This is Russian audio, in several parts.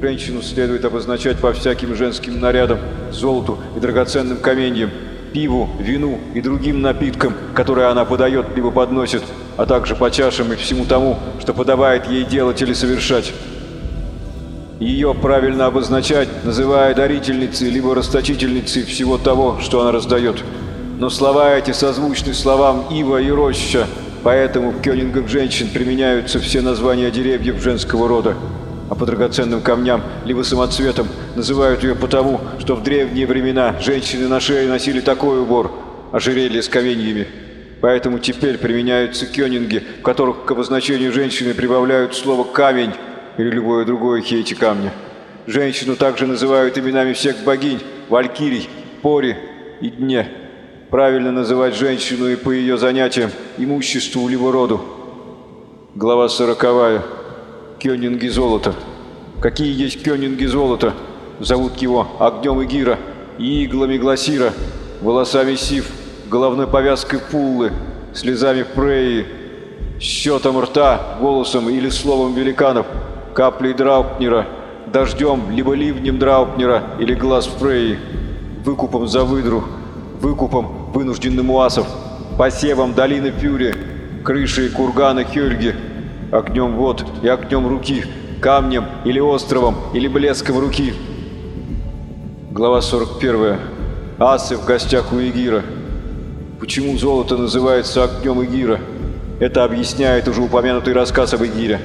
Женщину следует обозначать по всяким женским нарядам, золоту и драгоценным каменьям, пиву, вину и другим напиткам, которые она подает либо подносит, а также по чашам и всему тому, что подавает ей делать или совершать. Ее правильно обозначать, называя дарительницей либо расточительницей всего того, что она раздает. Но слова эти созвучны словам «ива» и «роща», поэтому в кёнингах женщин применяются все названия деревьев женского рода. А по драгоценным камням, либо самоцветом, называют ее потому, что в древние времена женщины на шее носили такой убор – ожерелье с каменьями. Поэтому теперь применяются кёнинги, в которых к обозначению женщины прибавляют слово «камень», или любое другое хейти камня. Женщину также называют именами всех богинь, валькирий, пори и дне. Правильно называть женщину и по ее занятиям, имуществу либо роду. Глава сороковая. Кёнинги золота. Какие есть кёнинги золота? Зовут его огнем Игира, и иглами Гласира, волосами Сив, головной повязкой Пуллы, слезами Преи, счетом рта, голосом или словом великанов – каплей Драупнера, дождем, либо ливнем Драупнера или глаз Фрейи, выкупом за выдру, выкупом вынужденным уасов, посевом долины Фюри, крышей кургана Хельги, огнем вод и огнем руки, камнем или островом или блеском руки. Глава 41. Асы в гостях у Игира. Почему золото называется огнем Игира? Это объясняет уже упомянутый рассказ об Игире.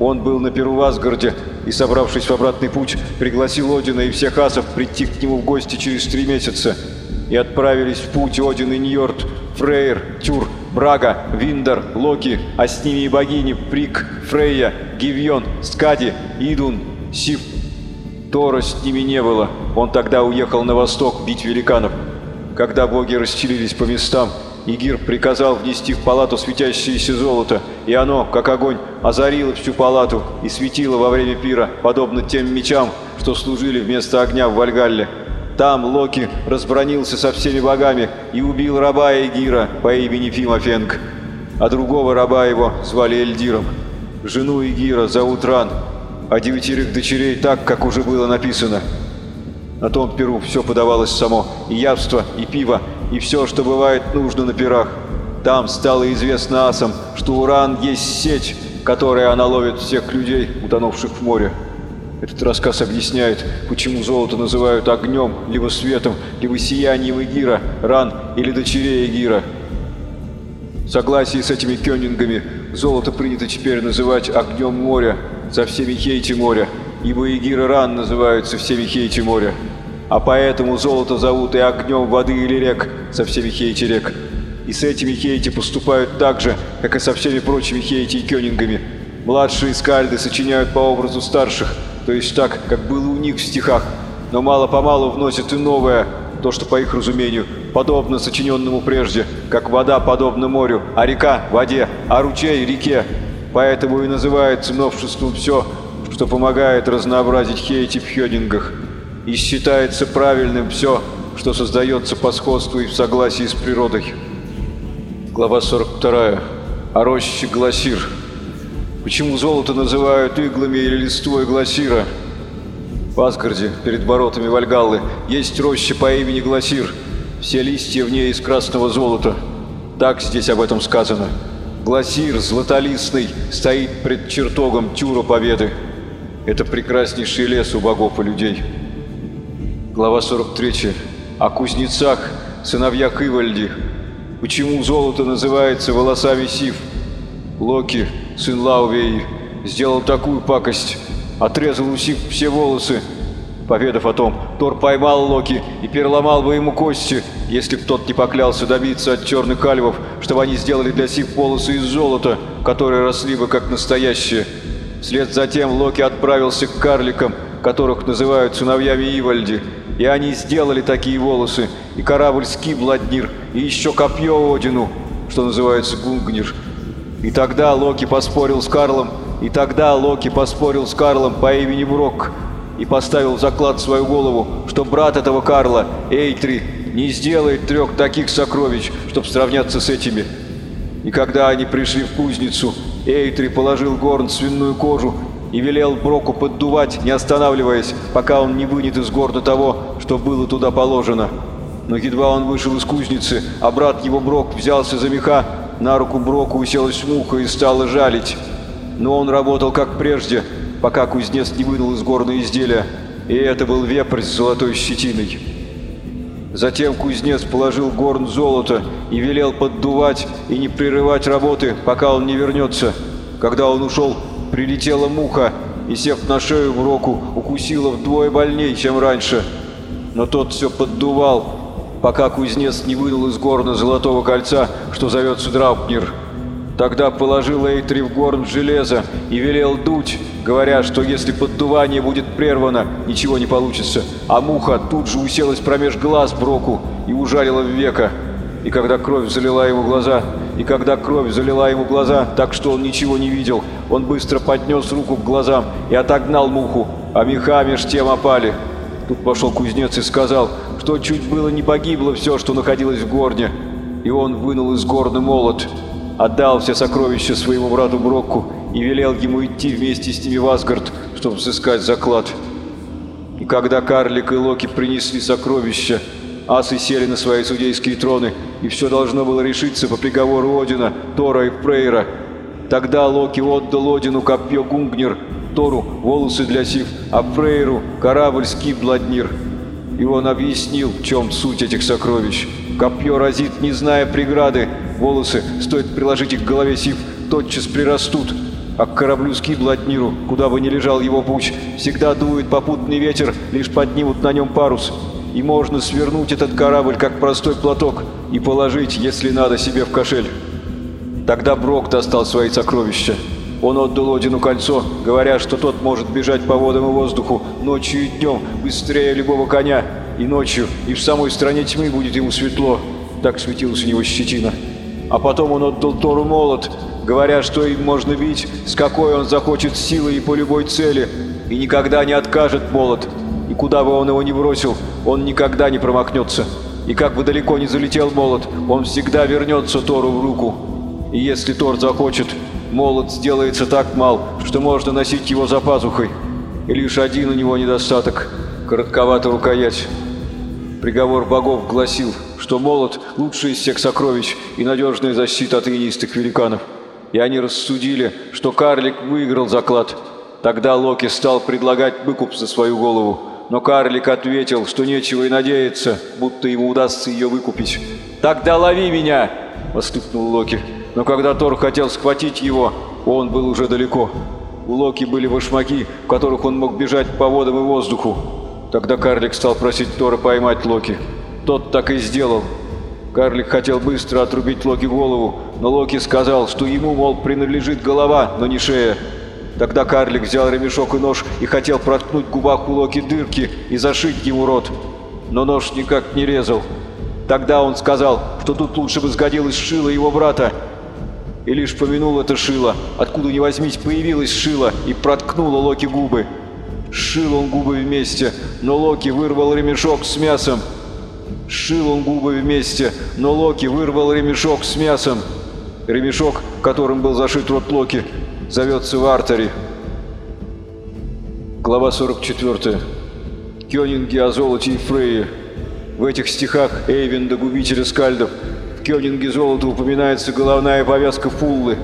Он был на Перу в Асгарде и, собравшись в обратный путь, пригласил Одина и всех асов прийти к нему в гости через три месяца. И отправились в путь Один и Ньорд, Фрейр, Тюр, Брага, Виндер, Локи, а с ними и богини Прик, Фрейя, Гивьон, Скади, Идун, Сив. Тора с ними не было, он тогда уехал на восток бить великанов. Когда боги расселились по местам, Игир приказал внести в палату светящееся золото, и оно, как огонь, озарило всю палату и светило во время пира, подобно тем мечам, что служили вместо огня в Вальгалле. Там Локи разбронился со всеми богами и убил раба Игира по имени Фимофенг, а другого раба его звали Эльдиром. Жену Игира зовут Ран, а девятерых дочерей так, как уже было написано. На том перу все подавалось само, и явство, и пиво, и все, что бывает нужно на пирах. Там стало известно асам, что Уран есть сеть, которой она ловит всех людей, утонувших в море. Этот рассказ объясняет, почему золото называют огнем, либо светом, либо сиянием Эгира, ран или дочерей Эгира. В согласии с этими кёнингами, золото принято теперь называть огнем моря, за всеми хейти моря, ибо Эгира ран называются всеми хейти моря. А поэтому золото зовут и огнем воды или рек со всеми хейти рек. И с этими хейти поступают так же, как и со всеми прочими хейти и кёнингами. Младшие скальды сочиняют по образу старших, то есть так, как было у них в стихах, но мало-помалу вносят и новое, то, что, по их разумению, подобно сочиненному прежде, как вода подобна морю, а река – воде, а ручей – реке. Поэтому и называется новшеством все, что помогает разнообразить хейти в хёдингах и считается правильным все, что создается по сходству и в согласии с природой. Глава 42. О роще Гласир. Почему золото называют иглами или листвой Гласира? В Асгарде, перед воротами Вальгаллы, есть роща по имени Гласир. Все листья в ней из красного золота. Так здесь об этом сказано. Гласир, златолистный, стоит пред чертогом Тюра Победы. Это прекраснейший лес у богов и людей. Глава 43. О кузнецах, сыновьях Ивальди. Почему золото называется волосами Сив? Локи, сын Лаувеи, сделал такую пакость. Отрезал у Сив все волосы. Поведав о том, Тор поймал Локи и переломал бы ему кости, если б тот не поклялся добиться от черных альвов, чтобы они сделали для Сив волосы из золота, которые росли бы как настоящие. Вслед за тем Локи отправился к карликам, которых называют сыновьями Ивальди, и они сделали такие волосы, и корабль Скибладнир, и еще копье Одину, что называется Гунгнир. И тогда Локи поспорил с Карлом, и тогда Локи поспорил с Карлом по имени Брок, и поставил заклад в свою голову, что брат этого Карла, Эйтри, не сделает трех таких сокровищ, чтобы сравняться с этими. И когда они пришли в кузницу, Эйтри положил горн свиную кожу и велел Броку поддувать, не останавливаясь, пока он не вынет из горна того, что было туда положено. Но едва он вышел из кузницы, а брат его Брок взялся за меха, на руку Броку уселась муха и стала жалить. Но он работал как прежде, пока кузнец не вынул из горна изделия, и это был вепрь с золотой щетиной. Затем кузнец положил горн золота и велел поддувать и не прерывать работы, пока он не вернется. Когда он ушел, прилетела муха и, сев на шею в року, укусила вдвое больней, чем раньше. Но тот все поддувал, пока кузнец не вынул из горна золотого кольца, что зовется Драупнир. Тогда положил Эйтри в горн железо и велел дуть, говоря, что если поддувание будет прервано, ничего не получится. А муха тут же уселась промеж глаз Броку и ужалила в века. И когда кровь залила его глаза, и когда кровь залила ему глаза, так что он ничего не видел, он быстро поднес руку к глазам и отогнал муху, а меха меж тем опали. Тут пошел кузнец и сказал, что чуть было не погибло все, что находилось в горне. И он вынул из горны молот, отдал все сокровища своему брату Брокку и велел ему идти вместе с ними в Асгард, чтобы сыскать заклад. И когда Карлик и Локи принесли сокровища, асы сели на свои судейские троны, и все должно было решиться по приговору Одина, Тора и Фрейра. Тогда Локи отдал Одину копье Гунгнир, Тору волосы для Сив, а Фрейру корабль Скибладнир. И он объяснил, в чем суть этих сокровищ. Копье разит, не зная преграды, волосы, стоит приложить их к голове Сив, тотчас прирастут, а к кораблю Скибладниру, куда бы ни лежал его путь, всегда дует попутный ветер, лишь поднимут на нем парус. И можно свернуть этот корабль, как простой платок, и положить, если надо, себе в кошель. Тогда Брок достал свои сокровища. Он отдал Одину кольцо, говоря, что тот может бежать по водам и воздуху ночью и днем, быстрее любого коня, и ночью, и в самой стране тьмы будет ему светло. Так светилась у него щетина. А потом он отдал Тору молот, говоря, что им можно бить, с какой он захочет силы и по любой цели, и никогда не откажет молот, и куда бы он его ни бросил, он никогда не промахнется. И как бы далеко ни залетел молот, он всегда вернется Тору в руку. И если Тор захочет, молот сделается так мал, что можно носить его за пазухой. И лишь один у него недостаток – коротковата рукоять. Приговор богов гласил, что молот – лучший из всех сокровищ и надежная защита от инистых великанов и они рассудили, что карлик выиграл заклад. Тогда Локи стал предлагать выкуп за свою голову, но карлик ответил, что нечего и надеяться, будто ему удастся ее выкупить. «Тогда лови меня!» — воскликнул Локи. Но когда Тор хотел схватить его, он был уже далеко. У Локи были башмаки, в которых он мог бежать по водам и воздуху. Тогда карлик стал просить Тора поймать Локи. Тот так и сделал. Карлик хотел быстро отрубить Локи голову, но Локи сказал, что ему, мол, принадлежит голова, но не шея. Тогда карлик взял ремешок и нож и хотел проткнуть в губах у Локи дырки и зашить ему рот. Но нож никак не резал. Тогда он сказал, что тут лучше бы сгодилось шило его брата. И лишь помянул это шило, откуда ни возьмись появилось шило и проткнуло Локи губы. Шил он губы вместе, но Локи вырвал ремешок с мясом. Шил он губы вместе, но Локи вырвал ремешок с мясом. Ремешок, которым был зашит рот Локи, зовется в артере. Глава 44. Кёнинги о золоте и Фрейе. В этих стихах Эйвинда, губителя скальдов, Кёнинге золота упоминается головная повязка Фуллы.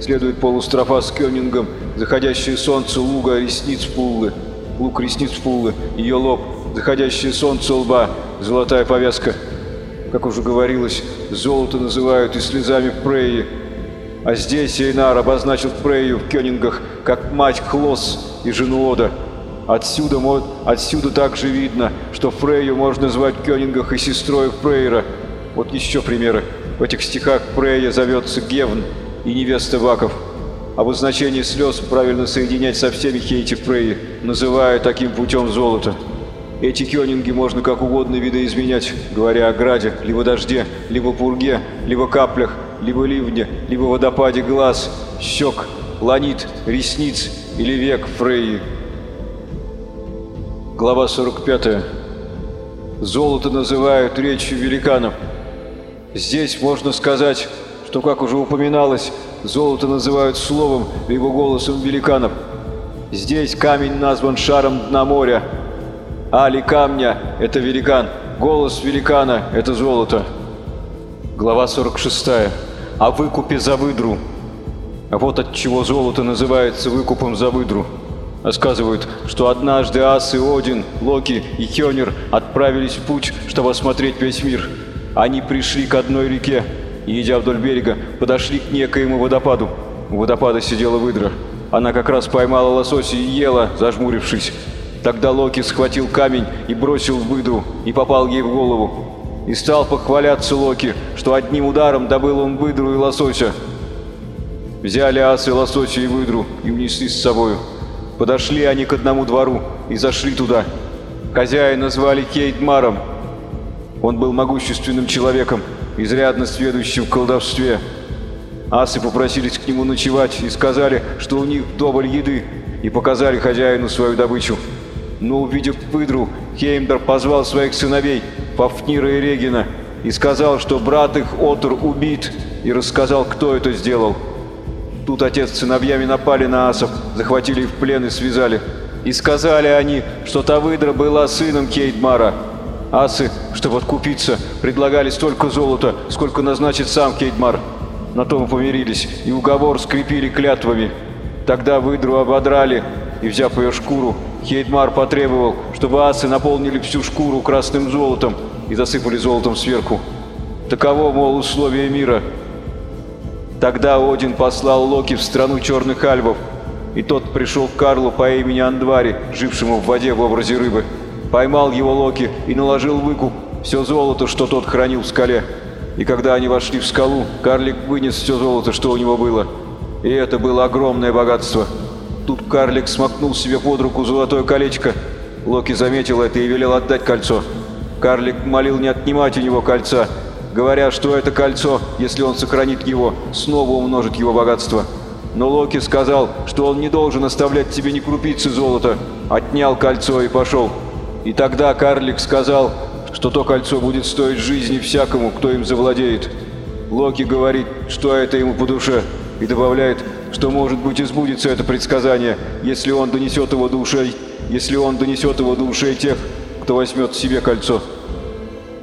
Следует полустрофа с Кёнингом, заходящее солнце луга ресниц Фуллы, лук ресниц Фуллы, ее лоб, заходящее солнце лба, золотая повязка – как уже говорилось, золото называют и слезами Преи. А здесь Эйнар обозначил Прею в Кёнингах как мать Хлос и жену Ода. Отсюда, отсюда также видно, что Фрейю можно назвать в Кёнингах и сестрой Фрейра. Вот еще примеры. В этих стихах Фрейя зовется Гевн и невеста Ваков. Обозначение слез правильно соединять со всеми Хейти Фрейи, называя таким путем золото. Эти кёнинги можно как угодно видоизменять, говоря о граде, либо дожде, либо пурге, либо каплях, либо ливне, либо водопаде глаз, щек, ланит, ресниц или век Фрейи. Глава 45. Золото называют речью великанов. Здесь можно сказать, что, как уже упоминалось, золото называют словом либо голосом великанов. Здесь камень назван шаром дна моря. Али камня — это великан, голос великана — это золото. Глава 46. О выкупе за выдру. А вот от чего золото называется выкупом за выдру. Рассказывают, что однажды Ас и Один, Локи и Хёнер отправились в путь, чтобы осмотреть весь мир. Они пришли к одной реке и, идя вдоль берега, подошли к некоему водопаду. У водопада сидела выдра. Она как раз поймала лосося и ела, зажмурившись. Тогда Локи схватил камень и бросил в выдру, и попал ей в голову. И стал похваляться Локи, что одним ударом добыл он выдру и лосося. Взяли асы лосося и выдру и унесли с собою. Подошли они к одному двору и зашли туда. Хозяина звали Кейтмаром. Он был могущественным человеком, изрядно сведущим в колдовстве. Асы попросились к нему ночевать и сказали, что у них вдоволь еды, и показали хозяину свою добычу. Но увидев выдру, Хеймдер позвал своих сыновей, Фафнира и Регина, и сказал, что брат их Отр убит, и рассказал, кто это сделал. Тут отец с сыновьями напали на асов, захватили их в плен и связали. И сказали они, что та выдра была сыном Кейдмара. Асы, чтобы откупиться, предлагали столько золота, сколько назначит сам Кейдмар. На том помирились, и уговор скрепили клятвами. Тогда выдру ободрали, и, взяв ее шкуру, Хейдмар потребовал, чтобы асы наполнили всю шкуру красным золотом и засыпали золотом сверху. Таково, мол, условие мира. Тогда Один послал Локи в страну черных альвов, и тот пришел к Карлу по имени Андвари, жившему в воде в образе рыбы. Поймал его Локи и наложил выкуп, все золото, что тот хранил в скале. И когда они вошли в скалу, карлик вынес все золото, что у него было. И это было огромное богатство. Тут карлик смакнул себе под руку золотое колечко. Локи заметил это и велел отдать кольцо. Карлик молил не отнимать у него кольца, говоря, что это кольцо, если он сохранит его, снова умножит его богатство. Но Локи сказал, что он не должен оставлять тебе ни крупицы золота, отнял кольцо и пошел. И тогда карлик сказал, что то кольцо будет стоить жизни всякому, кто им завладеет. Локи говорит, что это ему по душе, и добавляет, что, может быть, и сбудется это предсказание, если он донесет его до ушей, если он донесет его до ушей тех, кто возьмет себе кольцо.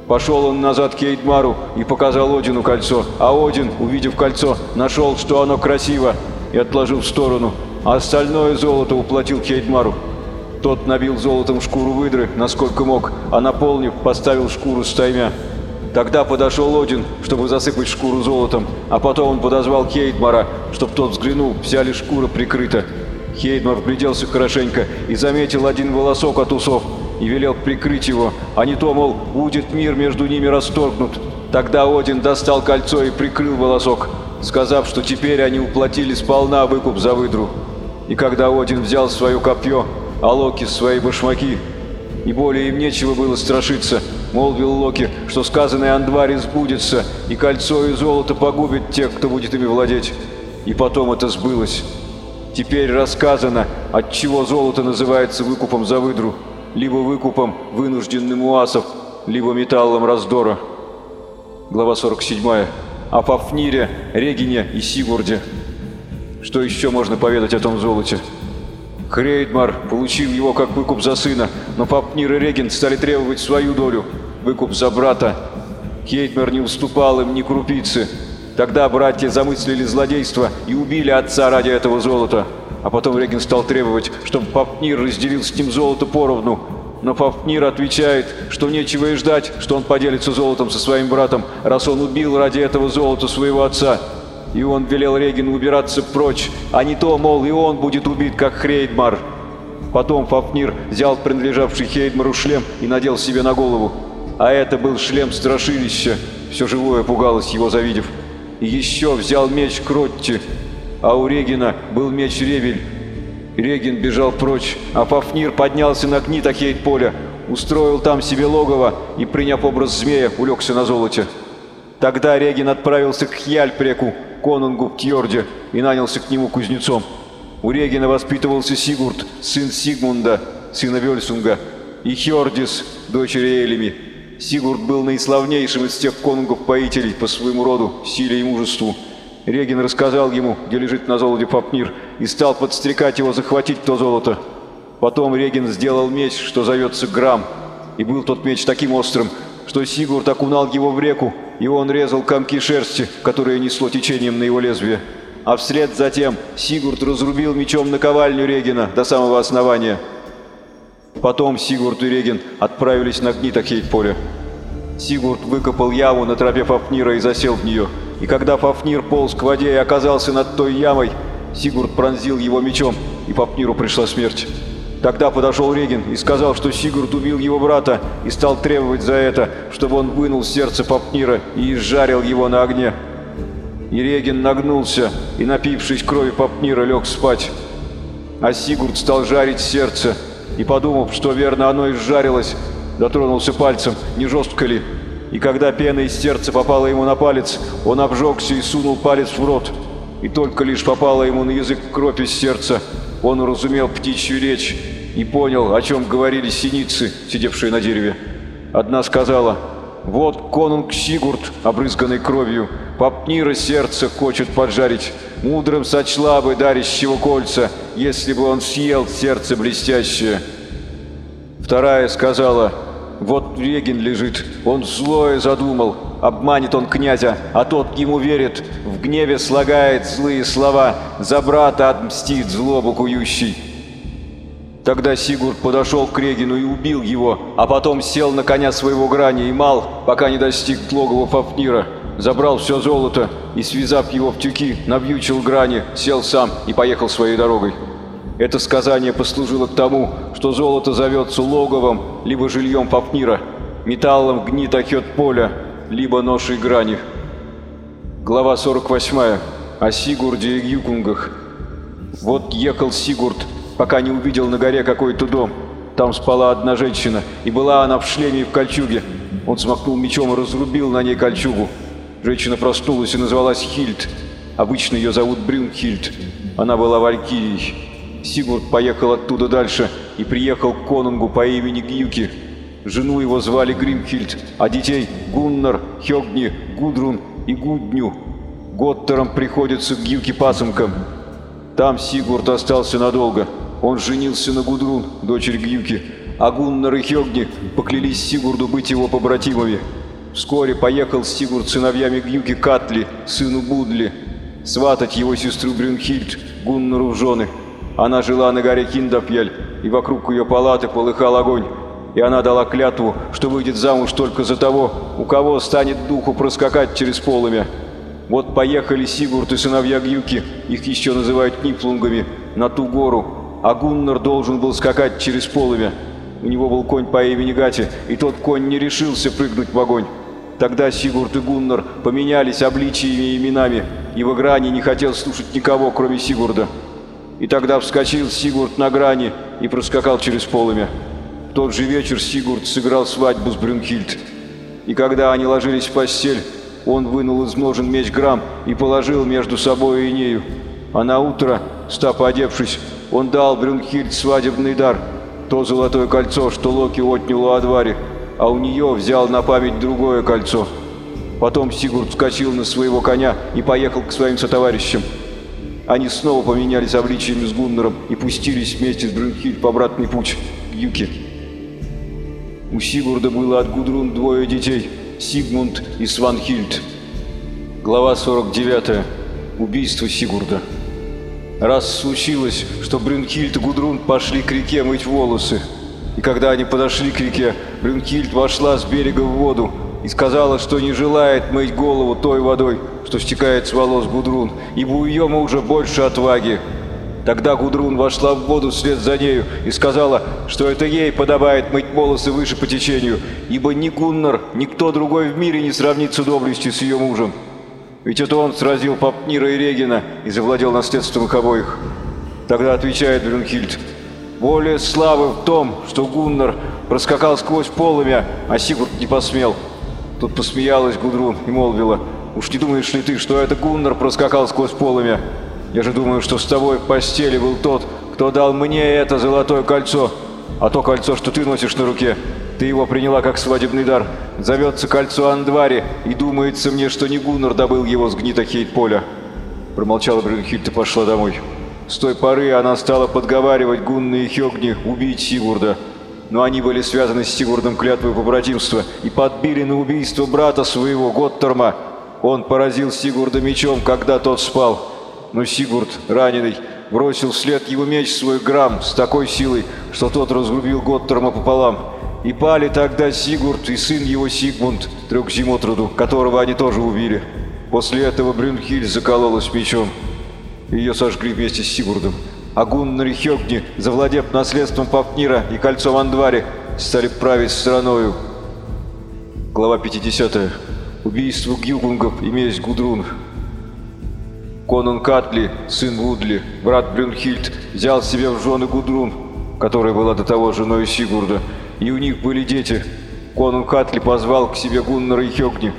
Пошел он назад к Эйдмару и показал Одину кольцо, а Один, увидев кольцо, нашел, что оно красиво, и отложил в сторону, а остальное золото уплатил Кейдмару. Тот набил золотом шкуру выдры, насколько мог, а наполнив, поставил шкуру с таймя. Тогда подошел Один, чтобы засыпать шкуру золотом, а потом он подозвал Хейдмара, чтобы тот взглянул, вся ли шкура прикрыта. Хейдмар вгляделся хорошенько и заметил один волосок от усов, и велел прикрыть его, а не то, мол, будет мир между ними расторгнут. Тогда Один достал кольцо и прикрыл волосок, сказав, что теперь они уплатили сполна выкуп за выдру. И когда Один взял свое копье, а Локи свои башмаки, и более им нечего было страшиться, молвил Локи, что сказанное Андваре сбудется, и кольцо и золото погубит тех, кто будет ими владеть. И потом это сбылось. Теперь рассказано, от чего золото называется выкупом за выдру либо выкупом вынужденным асов, либо металлом раздора. Глава 47. О Фафнире, Регине и Сигурде. Что еще можно поведать о том золоте? Хрейдмар получил его как выкуп за сына, но Фафнир и Регин стали требовать свою долю, выкуп за брата. Хейтмар не уступал им ни крупицы. Тогда братья замыслили злодейство и убили отца ради этого золота. А потом Регин стал требовать, чтобы Фафнир разделил с ним золото поровну. Но Фафнир отвечает, что нечего и ждать, что он поделится золотом со своим братом, раз он убил ради этого золота своего отца. И он велел Регину убираться прочь, а не то, мол, и он будет убит, как Хрейдмар. Потом Фафнир взял принадлежавший Хейдмару шлем и надел себе на голову. А это был шлем страшилища. Все живое пугалось его, завидев. И еще взял меч Кротти, а у Регина был меч Ревель. Регин бежал прочь, а Фафнир поднялся на Книтахейт поля, устроил там себе логово и, приняв образ змея, улегся на золоте. Тогда Регин отправился к Хьяльпреку, конунгу в Тьорде, и нанялся к нему кузнецом. У Регина воспитывался Сигурд, сын Сигмунда, сына Вельсунга, и Хьордис, дочери Элими. Сигурд был наиславнейшим из тех конунгов-поителей по своему роду, силе и мужеству. Регин рассказал ему, где лежит на золоте Фапнир, и стал подстрекать его захватить то золото. Потом Регин сделал меч, что зовется Грамм, и был тот меч таким острым, что Сигурд окунал его в реку, и он резал комки шерсти, которые несло течением на его лезвие. А вслед затем Сигурд разрубил мечом наковальню Регина до самого основания. Потом Сигурд и Регин отправились на Гнитахейт-поле. Сигурд выкопал яму на тропе Фафнира и засел в нее. И когда Фафнир полз к воде и оказался над той ямой, Сигурд пронзил его мечом, и Фафниру пришла смерть. Тогда подошел Регин и сказал, что Сигурд убил его брата и стал требовать за это, чтобы он вынул сердце Фафнира и изжарил его на огне. И Регин нагнулся и, напившись крови Фафнира, лег спать. А Сигурд стал жарить сердце и, подумав, что верно оно изжарилось, дотронулся пальцем, не жестко ли, и когда пена из сердца попала ему на палец, он обжегся и сунул палец в рот. И только лишь попала ему на язык кровь из сердца, он уразумел птичью речь и понял, о чем говорили синицы, сидевшие на дереве. Одна сказала, «Вот конунг Сигурд, обрызганный кровью, попнира сердце хочет поджарить, мудрым сочла бы дарящего кольца, если бы он съел сердце блестящее». Вторая сказала, вот Регин лежит, он злое задумал, обманет он князя, а тот ему верит, в гневе слагает злые слова, за брата отмстит злобу кующий. Тогда Сигурд подошел к Регину и убил его, а потом сел на коня своего грани и мал, пока не достиг логова Фафнира. Забрал все золото и, связав его в тюки, навьючил грани, сел сам и поехал своей дорогой. Это сказание послужило к тому, что золото зовется логовом, либо жильем Фапнира, металлом гнит охет поля, либо ношей грани. Глава 48. О Сигурде и Юкунгах. Вот ехал Сигурд, пока не увидел на горе какой-то дом. Там спала одна женщина, и была она в шлеме и в кольчуге. Он смахнул мечом и разрубил на ней кольчугу. Женщина проснулась и назвалась Хильд. Обычно ее зовут Брюнхильд. Она была валькирией. Сигурд поехал оттуда дальше и приехал к конунгу по имени Гюки. Жену его звали Гримхильд, а детей Гуннар, Хёгни, Гудрун и Гудню. Готтерам приходится к Гюки пасынкам. Там Сигурд остался надолго. Он женился на Гудрун, дочери Гюки, а Гуннар и Хёгни поклялись Сигурду быть его побратимами. Вскоре поехал Сигурд с сыновьями Гюки Катли, сыну Будли, сватать его сестру Брюнхильд, Гуннару в жены. Она жила на горе Киндафьель, и вокруг ее палаты полыхал огонь. И она дала клятву, что выйдет замуж только за того, у кого станет духу проскакать через полымя. Вот поехали Сигурд и сыновья Гюки, их еще называют Ниплунгами, на ту гору, а Гуннар должен был скакать через полымя. У него был конь по имени Гати, и тот конь не решился прыгнуть в огонь. Тогда Сигурд и Гуннар поменялись обличиями и именами, и в Игране не хотел слушать никого, кроме Сигурда. И тогда вскочил Сигурд на грани и проскакал через полымя. Тот же вечер Сигурд сыграл свадьбу с Брюнхильд. И когда они ложились в постель, он вынул из ножен меч Грам и положил между собой и нею. А на утро, став одевшись, он дал Брюнхильд свадебный дар, то золотое кольцо, что Локи отнял у Адвари, а у нее взял на память другое кольцо. Потом Сигурд вскочил на своего коня и поехал к своим сотоварищам. Они снова поменялись обличиями с Гуннером и пустились вместе с Брюнхильд в обратный путь к Юке. У Сигурда было от Гудрун двое детей – Сигмунд и Сванхильд. Глава 49. Убийство Сигурда. Раз случилось, что Брюнхильд и Гудрун пошли к реке мыть волосы. И когда они подошли к реке, Брюнхильд вошла с берега в воду и сказала, что не желает мыть голову той водой, что стекает с волос Гудрун, ибо у ее мужа больше отваги. Тогда Гудрун вошла в воду вслед за нею и сказала, что это ей подобает мыть волосы выше по течению, ибо ни Гуннар, никто другой в мире не сравнится доблестью с ее мужем. Ведь это он сразил Папнира и Регина и завладел наследством их обоих. Тогда отвечает Брюнхильд, более славы в том, что Гуннар проскакал сквозь полымя, а Сигурд не посмел. Тут посмеялась Гудрун и молвила, Уж не думаешь ли ты, что это Гуннар проскакал сквозь полымя? Я же думаю, что с тобой в постели был тот, кто дал мне это золотое кольцо. А то кольцо, что ты носишь на руке, ты его приняла как свадебный дар. Зовется кольцо Андвари, и думается мне, что не Гуннар добыл его с гнита Хейт-поля. промолчала Брюнхильд и пошла домой. С той поры она стала подговаривать Гунны и Хёгни убить Сигурда. Но они были связаны с Сигурдом клятвой побратимства и подбили на убийство брата своего, Готтерма. Он поразил Сигурда мечом, когда тот спал. Но Сигурд, раненый, бросил вслед его меч свой грамм с такой силой, что тот разрубил Готтерма пополам. И пали тогда Сигурд и сын его Сигмунд, трехзимотруду, которого они тоже убили. После этого Брюнхиль закололась мечом. Ее сожгли вместе с Сигурдом. А Гуннар Хёгни, завладев наследством Папнира и кольцом Андвари, стали править страною. Глава 50. Убийство Гилгунгов и месть Гудрун. Конун Катли, сын Вудли, брат Брюнхильд, взял себе в жены Гудрун, которая была до того женой Сигурда, и у них были дети. Конун Катли позвал к себе Гуннара и Хёгни,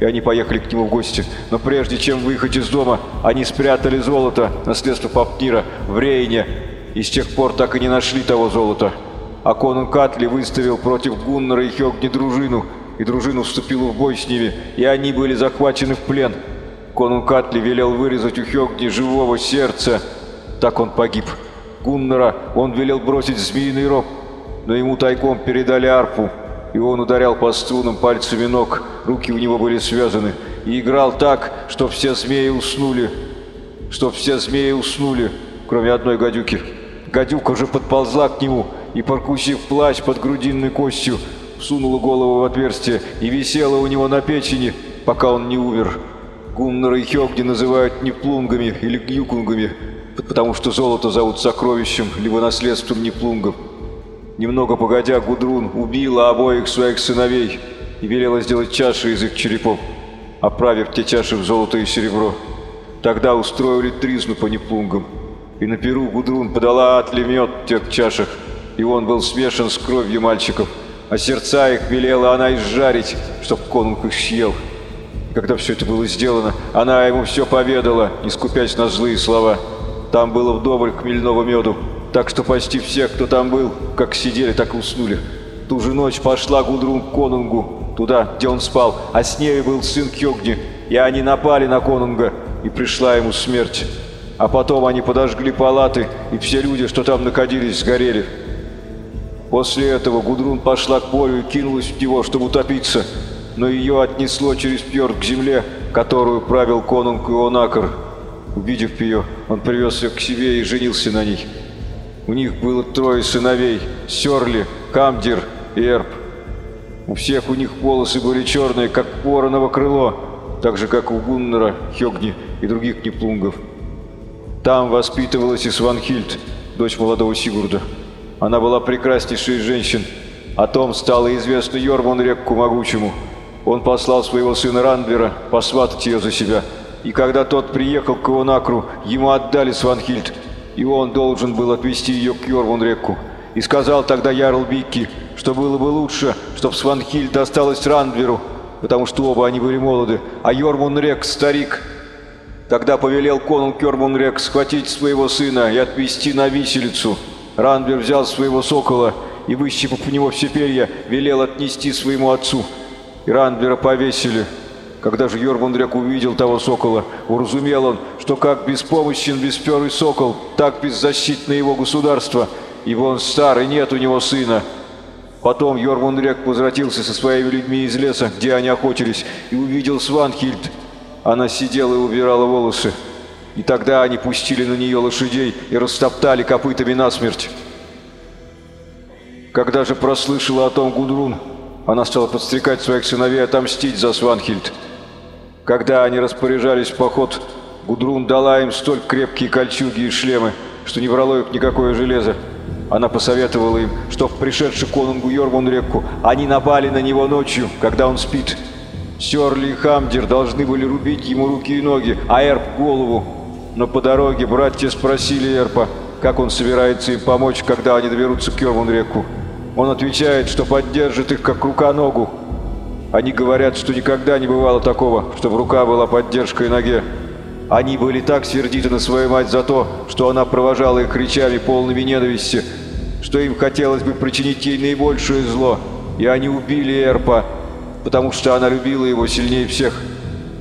и они поехали к нему в гости. Но прежде чем выехать из дома, они спрятали золото, наследство Папнира, в Рейне, и с тех пор так и не нашли того золота. А Конун Катли выставил против Гуннара и Хёгни дружину, и дружина вступила в бой с ними, и они были захвачены в плен. Конун Катли велел вырезать у Хёгни живого сердца. Так он погиб. Гуннара он велел бросить в змеиный рог, но ему тайком передали арпу, и он ударял по струнам пальцами ног, руки у него были связаны, и играл так, что все змеи уснули, что все змеи уснули, кроме одной гадюки. Гадюка уже подползла к нему и, прокусив плащ под грудинной костью, сунула голову в отверстие и висела у него на печени, пока он не умер. Гумнера и Хёгни называют Неплунгами или Гюкунгами, потому что золото зовут сокровищем, либо наследством Неплунгов. Немного погодя, Гудрун убила обоих своих сыновей и велела сделать чаши из их черепов, оправив те чаши в золото и серебро. Тогда устроили тризну по Неплунгам, и на перу Гудрун подала в тех чашах, и он был смешан с кровью мальчиков, а сердца их велела она изжарить, чтоб конунг их съел. Когда все это было сделано, она ему все поведала, не скупясь на злые слова. Там было вдоволь хмельного меду, так что почти все, кто там был, как сидели, так и уснули. Ту же ночь пошла Гудрун к конунгу, туда, где он спал, а с ней был сын Кёгни, и они напали на конунга, и пришла ему смерть. А потом они подожгли палаты, и все люди, что там находились, сгорели. После этого Гудрун пошла к морю и кинулась в него, чтобы утопиться, но ее отнесло через пьорд к земле, которую правил конунг Ионакр. Увидев ее, он привез ее к себе и женился на ней. У них было трое сыновей – Сёрли, Камдир и Эрб. У всех у них волосы были черные, как вороново крыло, так же, как у Гуннера, Хёгни и других неплунгов. Там воспитывалась и Сванхильд, дочь молодого Сигурда. Она была прекраснейшей женщин. О том стало известно Йорман Рекку Могучему – он послал своего сына Рандвера посватать ее за себя. И когда тот приехал к Ионакру, ему отдали Сванхильд, и он должен был отвезти ее к Йорвунреку. И сказал тогда Ярл Бикки, что было бы лучше, чтобы Сванхильд досталась Рандверу, потому что оба они были молоды, а Йормунрек – старик. Тогда повелел конунг Йормунрек схватить своего сына и отвезти на виселицу. Рандвер взял своего сокола и, выщипав у него все перья, велел отнести своему отцу – и Рандвера повесили. Когда же Йормундряк увидел того сокола, уразумел он, что как беспомощен бесперый сокол, так беззащитно его государство, ибо он стар и нет у него сына. Потом Йормундряк возвратился со своими людьми из леса, где они охотились, и увидел Сванхильд. Она сидела и убирала волосы. И тогда они пустили на нее лошадей и растоптали копытами насмерть. Когда же прослышала о том Гудрун, она стала подстрекать своих сыновей отомстить за Сванхильд. Когда они распоряжались в поход, Гудрун дала им столь крепкие кольчуги и шлемы, что не брало их никакое железо. Она посоветовала им, что в пришедший конунгу Йормунрекку они напали на него ночью, когда он спит. Сёрли и Хамдер должны были рубить ему руки и ноги, а Эрп — голову. Но по дороге братья спросили Эрпа, как он собирается им помочь, когда они доберутся к Йормунрекку. Он отвечает, что поддержит их как рука-ногу. Они говорят, что никогда не бывало такого, чтобы рука была поддержкой ноге. Они были так сердиты на свою мать за то, что она провожала их речами полными ненависти, что им хотелось бы причинить ей наибольшее зло, и они убили Эрпа, потому что она любила его сильнее всех.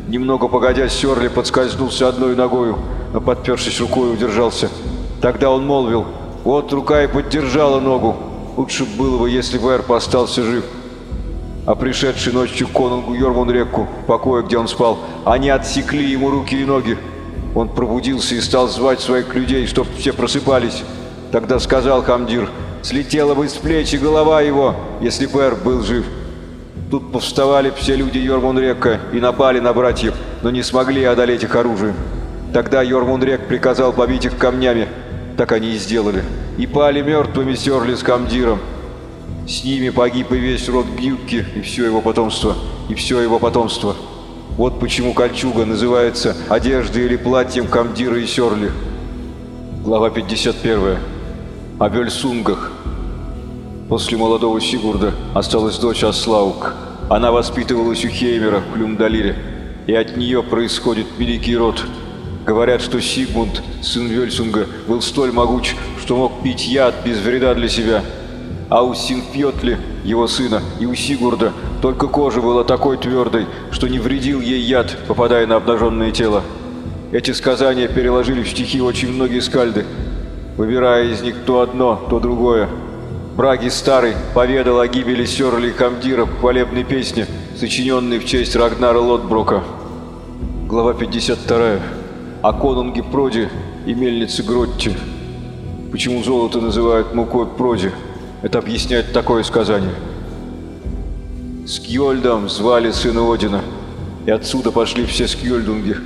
Немного погодя, Сёрли подскользнулся одной ногою, но, подпершись рукой, удержался. Тогда он молвил, вот рука и поддержала ногу. Лучше было бы, если бы Эрп остался жив. А пришедший ночью конунгу Йормунрекку, в покое, где он спал, они отсекли ему руки и ноги. Он пробудился и стал звать своих людей, чтоб все просыпались. Тогда сказал Хамдир, слетела бы с плеч и голова его, если бы Эрп был жив. Тут повставали все люди Йормунрекка и напали на братьев, но не смогли одолеть их оружием. Тогда Йормунрек приказал побить их камнями. Так они и сделали. И пали мертвыми Сёрли с Камдиром. С ними погиб и весь род Бьюкки, и все его потомство, и все его потомство. Вот почему кольчуга называется одеждой или платьем Камдира и Сёрли. Глава 51. О Вельсунгах. После молодого Сигурда осталась дочь Аслаук. Она воспитывалась у Хеймера в Клюмдалире, и от нее происходит великий род. Говорят, что Сигмунд, сын Вельсунга, был столь могуч, что мог пить яд без вреда для себя. А у Синфьотли, его сына, и у Сигурда только кожа была такой твердой, что не вредил ей яд, попадая на обнаженное тело. Эти сказания переложили в стихи очень многие скальды, выбирая из них то одно, то другое. Браги Старый поведал о гибели Сёрли Камдира в хвалебной песне, сочиненной в честь Рагнара Лотброка. Глава 52. О конунге Проди и мельнице Гротти. Почему золото называют мукой Проди? Это объясняет такое сказание. Скьольдом звали сына Одина, и отсюда пошли все скьольдунги.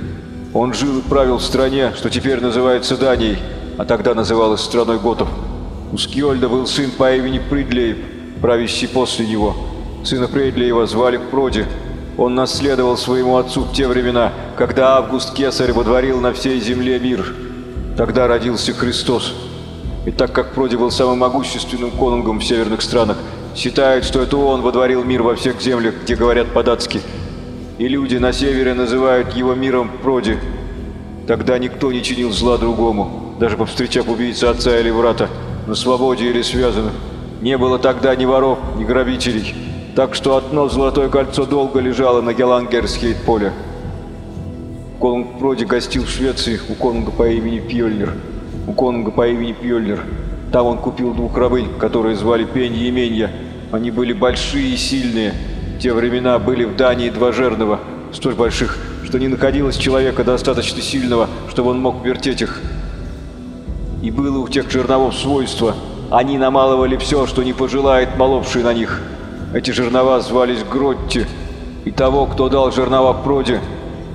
Он жил и правил в стране, что теперь называется Данией, а тогда называлась страной готов. У Скьольда был сын по имени Придлеев, правящий после него. Сына Придлеева звали Проди. Он наследовал своему отцу в те времена, когда Август Кесарь водворил на всей земле мир. Тогда родился Христос. И так как Проди был самым могущественным конунгом в северных странах, считают, что это он водворил мир во всех землях, где говорят по-датски. И люди на севере называют его миром Проди. Тогда никто не чинил зла другому, даже повстречав убийца отца или брата на свободе или связанных. Не было тогда ни воров, ни грабителей, так что одно золотое кольцо долго лежало на Гелангерсхейт-поле. Конунг Проди гостил в Швеции у конунга по имени Пьёльнир. У конунга по имени Пьёльнир. Там он купил двух рабынь, которые звали Пенья и Менья. Они были большие и сильные. В те времена были в Дании два жернова, столь больших, что не находилось человека достаточно сильного, чтобы он мог вертеть их. И было у тех жерновов свойство. Они намалывали все, что не пожелает моловший на них. Эти жернова звались Гротти. И того, кто дал жернова Проди,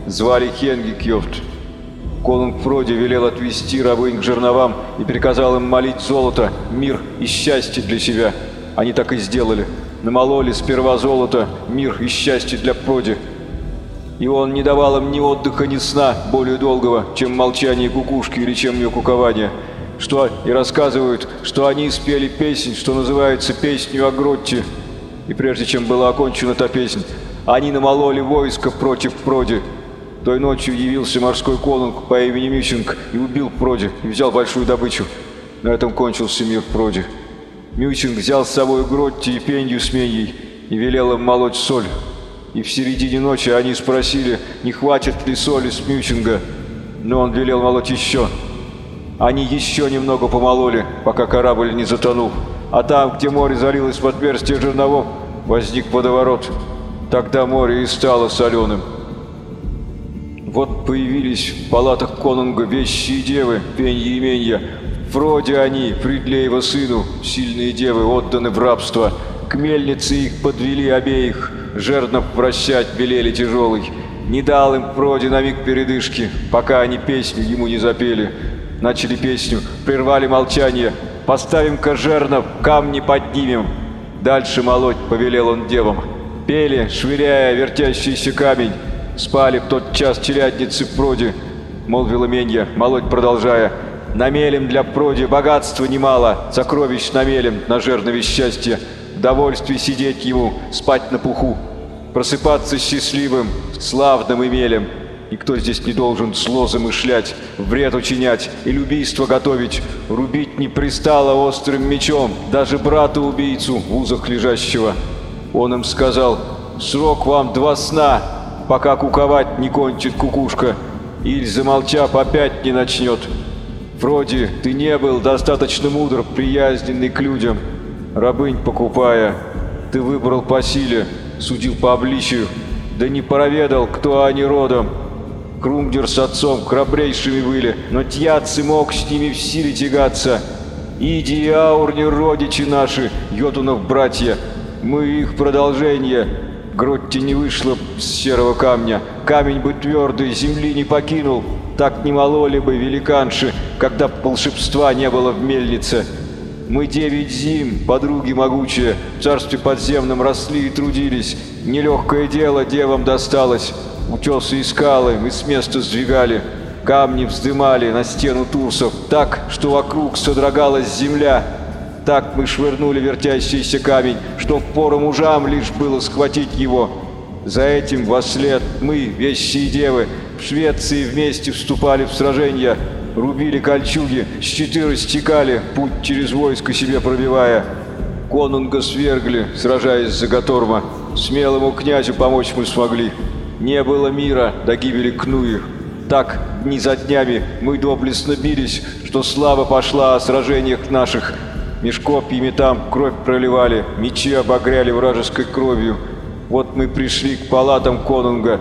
звали Хенги Кьёфт. Конунг Проди велел отвести рабынь к жерновам и приказал им молить золото, мир и счастье для себя. Они так и сделали. Намололи сперва золото, мир и счастье для Проди. И он не давал им ни отдыха, ни сна более долгого, чем молчание кукушки или чем ее кукование что и рассказывают, что они спели песнь, что называется «Песню о Гротте». И прежде чем была окончена та песня, они намололи войско против Проди. Той ночью явился морской конунг по имени Мючинг и убил Проди, и взял большую добычу. На этом кончился мир Проди. Мючинг взял с собой Гротти и пенью с меньей и велел им молоть соль. И в середине ночи они спросили, не хватит ли соли с Мючинга, но он велел молоть еще. Они еще немного помололи, пока корабль не затонул. А там, где море залилось в отверстие жерновов, возник водоворот. Тогда море и стало соленым. Вот появились в палатах конунга вещи девы, пенья и менья. Вроде они, Фридлеева сыну, сильные девы, отданы в рабство. К мельнице их подвели обеих, жернов вращать велели тяжелый. Не дал им Проди на миг передышки, пока они песню ему не запели. Начали песню, прервали молчание. Поставим кожернов, камни поднимем. Дальше молоть повелел он девам. Пели, швыряя вертящийся камень. Спали в тот час челядницы в проде. Молвила Менья, молоть продолжая. Намелем для проди богатства немало, сокровищ намелем на жернове счастья. В довольстве сидеть ему, спать на пуху. Просыпаться счастливым, славным и мелем. Никто здесь не должен зло замышлять, вред учинять и убийство готовить. Рубить не пристало острым мечом, даже брата-убийцу в узах лежащего. Он им сказал, срок вам два сна, пока куковать не кончит кукушка, или, замолчав, опять не начнет. Вроде ты не был достаточно мудр, приязненный к людям, рабынь покупая. Ты выбрал по силе, судил по обличию, да не проведал, кто они родом. Крунгдер с отцом храбрейшими были, но тьяцы мог с ними в силе тягаться. Иди аурни родичи наши, йотунов братья, мы их продолжение. Гротти не вышло с серого камня, камень бы твердый земли не покинул. Так не мололи бы великанши, когда волшебства не было в мельнице. Мы девять зим, подруги могучие, в царстве подземном росли и трудились. Нелегкое дело девам досталось. Утесы и скалы мы с места сдвигали, камни вздымали на стену турсов, так, что вокруг содрогалась земля. Так мы швырнули вертящийся камень, что пору мужам лишь было схватить его. За этим во след мы, вещи и девы, в Швеции вместе вступали в сражения, Рубили кольчуги, щиты растекали, путь через войско себе пробивая. Конунга свергли, сражаясь за Гаторма. Смелому князю помочь мы смогли. Не было мира до гибели Кнуи. Так, дни за днями, мы доблестно бились, что слава пошла о сражениях наших. Меж копьями там кровь проливали, мечи обогряли вражеской кровью. Вот мы пришли к палатам Конунга.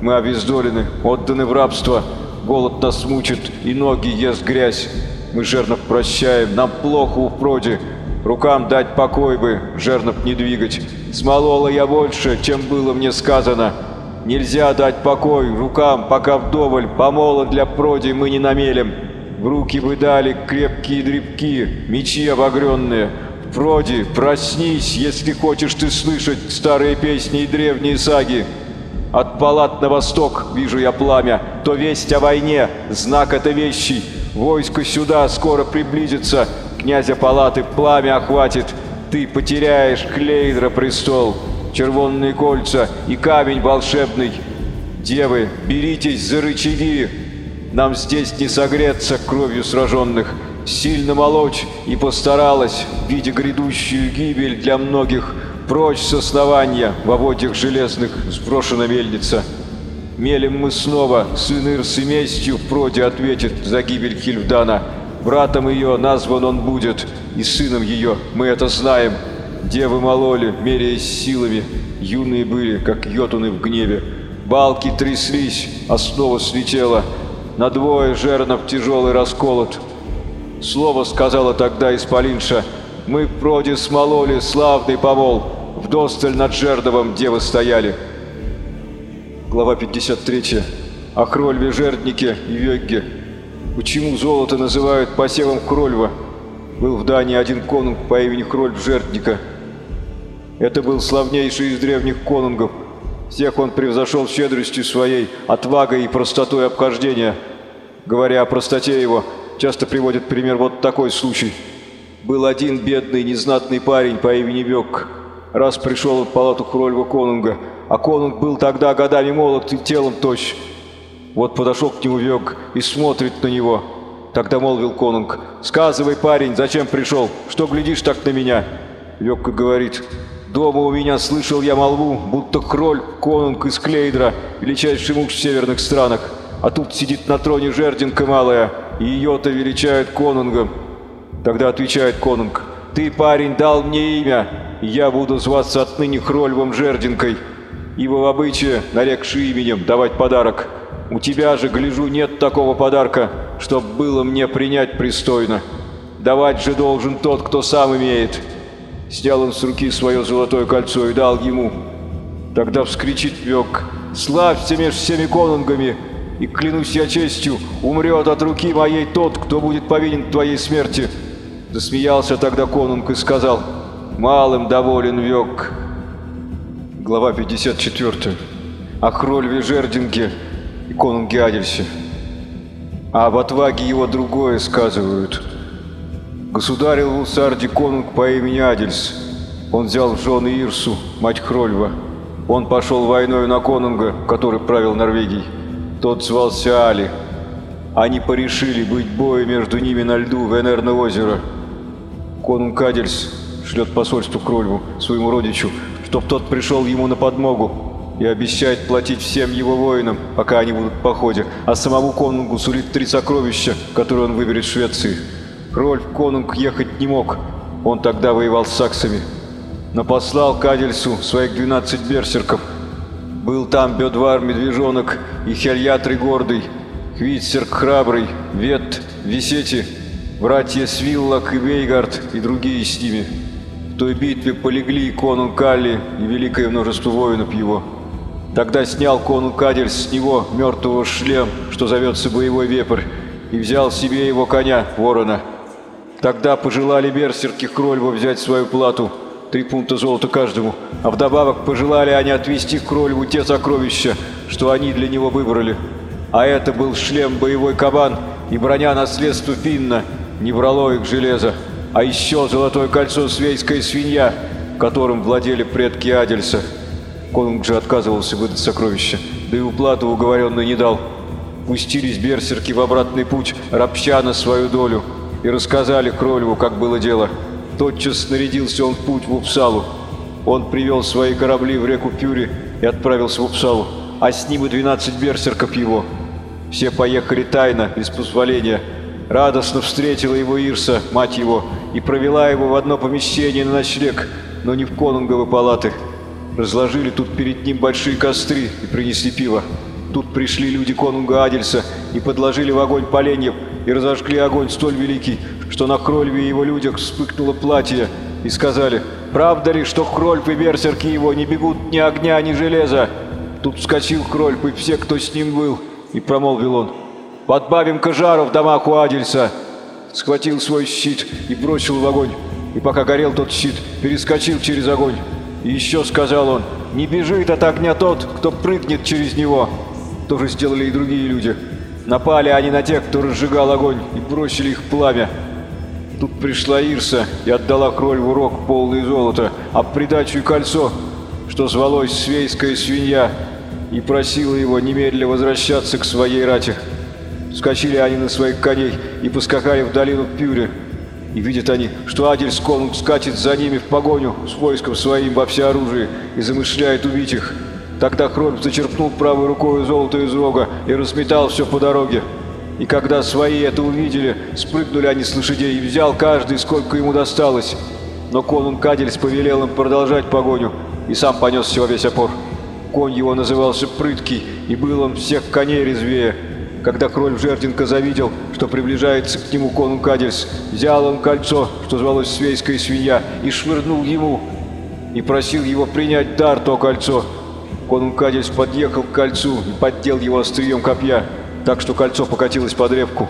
Мы обездолены, отданы в рабство, Голод нас мучит, и ноги ест грязь. Мы жернов прощаем, нам плохо у впроде. Рукам дать покой бы, жернов не двигать. Смолола я больше, чем было мне сказано. Нельзя дать покой рукам, пока вдоволь, помола для проди мы не намелем. В руки вы дали крепкие дребки, мечи обогренные. Проди, проснись, если хочешь ты слышать старые песни и древние саги. От палат на восток вижу я пламя, то весть о войне, знак это вещий. Войско сюда скоро приблизится, князя палаты пламя охватит. Ты потеряешь Клейдра престол, червонные кольца и камень волшебный. Девы, беритесь за рычаги, нам здесь не согреться кровью сраженных. Сильно молочь и постаралась, видя грядущую гибель для многих, Прочь с основания, в оводьях железных сброшена мельница. Мелем мы снова, сын Ирсы местью в проде ответит за гибель Хильфдана. Братом ее назван он будет, и сыном ее, мы это знаем. Девы мололи, меряясь силами, юные были, как йотуны в гневе. Балки тряслись, основа слетела, на двое жернов тяжелый расколот. Слово сказала тогда Исполинша, мы в проде смололи славный помол, Вдосталь над Жердовом девы стояли. Глава 53. О Хрольве, Жерднике и Вегге. Почему золото называют посевом Хрольва? Был в Дании один конунг по имени Хрольв Жердника. Это был славнейший из древних конунгов. Всех он превзошел щедростью своей, отвагой и простотой обхождения. Говоря о простоте его, часто приводит пример вот такой случай. Был один бедный, незнатный парень по имени Век, раз пришел в палату Хрольва Конунга, а Конунг был тогда годами молод и телом тощ. Вот подошел к нему Вег и смотрит на него. Тогда молвил Конунг, «Сказывай, парень, зачем пришел? Что глядишь так на меня?» Вегка говорит, «Дома у меня слышал я молву, будто Хроль, Конунг из Клейдра, величайший муж в северных странах, а тут сидит на троне жердинка малая, и ее-то величают Конунгом». Тогда отвечает Конунг, «Ты, парень, дал мне имя, я буду зваться отныне Хрольвом Жердинкой, ибо в обычае, нарекши именем, давать подарок. У тебя же, гляжу, нет такого подарка, чтоб было мне принять пристойно. Давать же должен тот, кто сам имеет». Снял он с руки свое золотое кольцо и дал ему. Тогда вскричит Век, «Славься меж всеми конунгами, и, клянусь я честью, умрет от руки моей тот, кто будет повинен твоей смерти». Засмеялся тогда конунг и сказал, Малым доволен век. Глава 54. О Хрольве Жердинге и конунге Адельсе. А об отваге его другое сказывают. Государил в Усарде конунг по имени Адельс. Он взял в жены Ирсу, мать Хрольва. Он пошел войною на конунга, который правил Норвегией. Тот звался Али. Они порешили быть боем между ними на льду Венерна озера. Конунг Адельс шлет посольство Крольву, своему родичу, чтоб тот пришел ему на подмогу. и обещает платить всем его воинам, пока они будут в походе, а самому конунгу сулит три сокровища, которые он выберет в Швеции. Рольф конунг ехать не мог, он тогда воевал с саксами, но послал своих 12 берсерков. Был там Бедвар Медвежонок и Хельятры Гордый, Хвитсерк Храбрый, Вет, Висети, братья Свиллак и Вейгард и другие с ними. В той битве полегли конунг Калли и великое множество воинов его. Тогда снял конунг Адельс с него мертвого шлем, что зовется боевой вепрь, и взял себе его коня, ворона. Тогда пожелали берсерки Крольва взять свою плату, три пункта золота каждому, а вдобавок пожелали они отвести Крольву те сокровища, что они для него выбрали. А это был шлем боевой кабан и броня наследства Финна, не брало их железо, а еще золотое кольцо свейская свинья, которым владели предки Адельса. Конунг же отказывался выдать сокровища, да и уплату уговоренную не дал. Пустились берсерки в обратный путь, ропща на свою долю – и рассказали Крольву, как было дело. Тотчас снарядился он в путь в Упсалу. Он привел свои корабли в реку Пюри и отправился в Упсалу, а с ним и двенадцать берсерков его. Все поехали тайно, без позволения. Радостно встретила его Ирса, мать его, и провела его в одно помещение на ночлег, но не в конунговы палаты. Разложили тут перед ним большие костры и принесли пиво. Тут пришли люди конунга Адельса и подложили в огонь поленьев, и разожгли огонь столь великий, что на Крольве и его людях вспыхнуло платье, и сказали, «Правда ли, что Крольф и берсерки его не бегут ни огня, ни железа?» Тут вскочил Крольф и все, кто с ним был, и промолвил он, «Подбавим-ка жару в домах у Адельса!» Схватил свой щит и бросил в огонь, и пока горел тот щит, перескочил через огонь. И еще сказал он, «Не бежит от огня тот, кто прыгнет через него!» То же сделали и другие люди. Напали они на тех, кто разжигал огонь, и бросили их в пламя. Тут пришла Ирса и отдала кроль в урок полный золота, а в придачу и кольцо, что звалось свейская свинья, и просила его немедленно возвращаться к своей рате. Скочили они на своих коней и поскакали в долину Пюре. И видят они, что Адель Сконунг скачет за ними в погоню с войском своим во всеоружии и замышляет убить их. Тогда Хрольф зачерпнул правой рукой золото из рога и разметал все по дороге. И когда свои это увидели, спрыгнули они с лошадей и взял каждый, сколько ему досталось. Но конун Кадельс повелел им продолжать погоню и сам понес всего весь опор. Конь его назывался Прыткий, и был он всех коней резвее. Когда Кроль Жерденко завидел, что приближается к нему конун Кадельс, взял он кольцо, что звалось Свейская свинья, и швырнул ему, и просил его принять дар то кольцо, Конункадельс подъехал к кольцу и поддел его острием копья, так что кольцо покатилось под репку.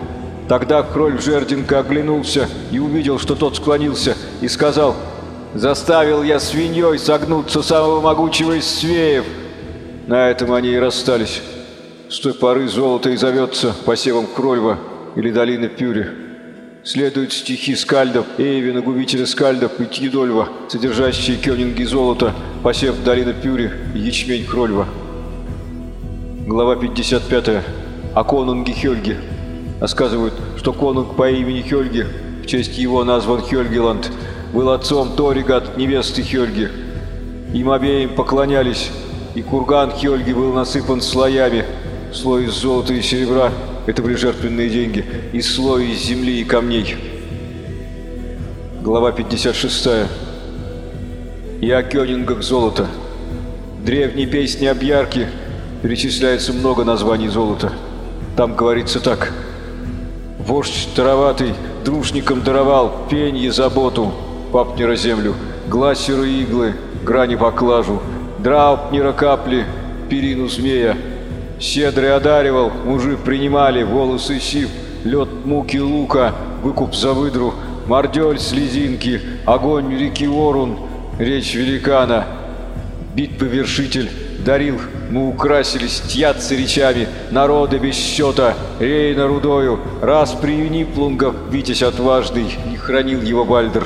Тогда кроль Жердинка оглянулся и увидел, что тот склонился, и сказал «Заставил я свиньей согнуться самого могучего из свеев». На этом они и расстались. С той поры золото и зовется посевом Крольва или долины Пюри. Следуют стихи скальдов, Эйвина, губителя скальдов и Тьедольва, содержащие кёнинги золота, посев долина Пюри ячмень Крольва. Глава 55. О конунге Хельге. Рассказывают, что конунг по имени Хельге, в честь его назван Хельгеланд, был отцом Торигат, невесты Хельги. Им обеим поклонялись, и курган Хельги был насыпан слоями, слой из золота и серебра, это были жертвенные деньги. И слой из земли и камней. Глава 56. И о кёнингах золота. Древней песне об ярке перечисляется много названий золота. Там говорится так. Вождь тароватый дружникам даровал пенье заботу, папнера землю, гласеру иглы, грани поклажу, драупнера капли, перину змея, Щедрый одаривал, мужи принимали, волосы щив, лед муки лука, выкуп за выдру, мордёль слезинки, огонь реки Орун, речь великана. Битвы вершитель дарил, мы украсились тьятцы речами, народы без счета, рейна рудою, раз при юниплунгах, витязь отважный, не хранил его Бальдер.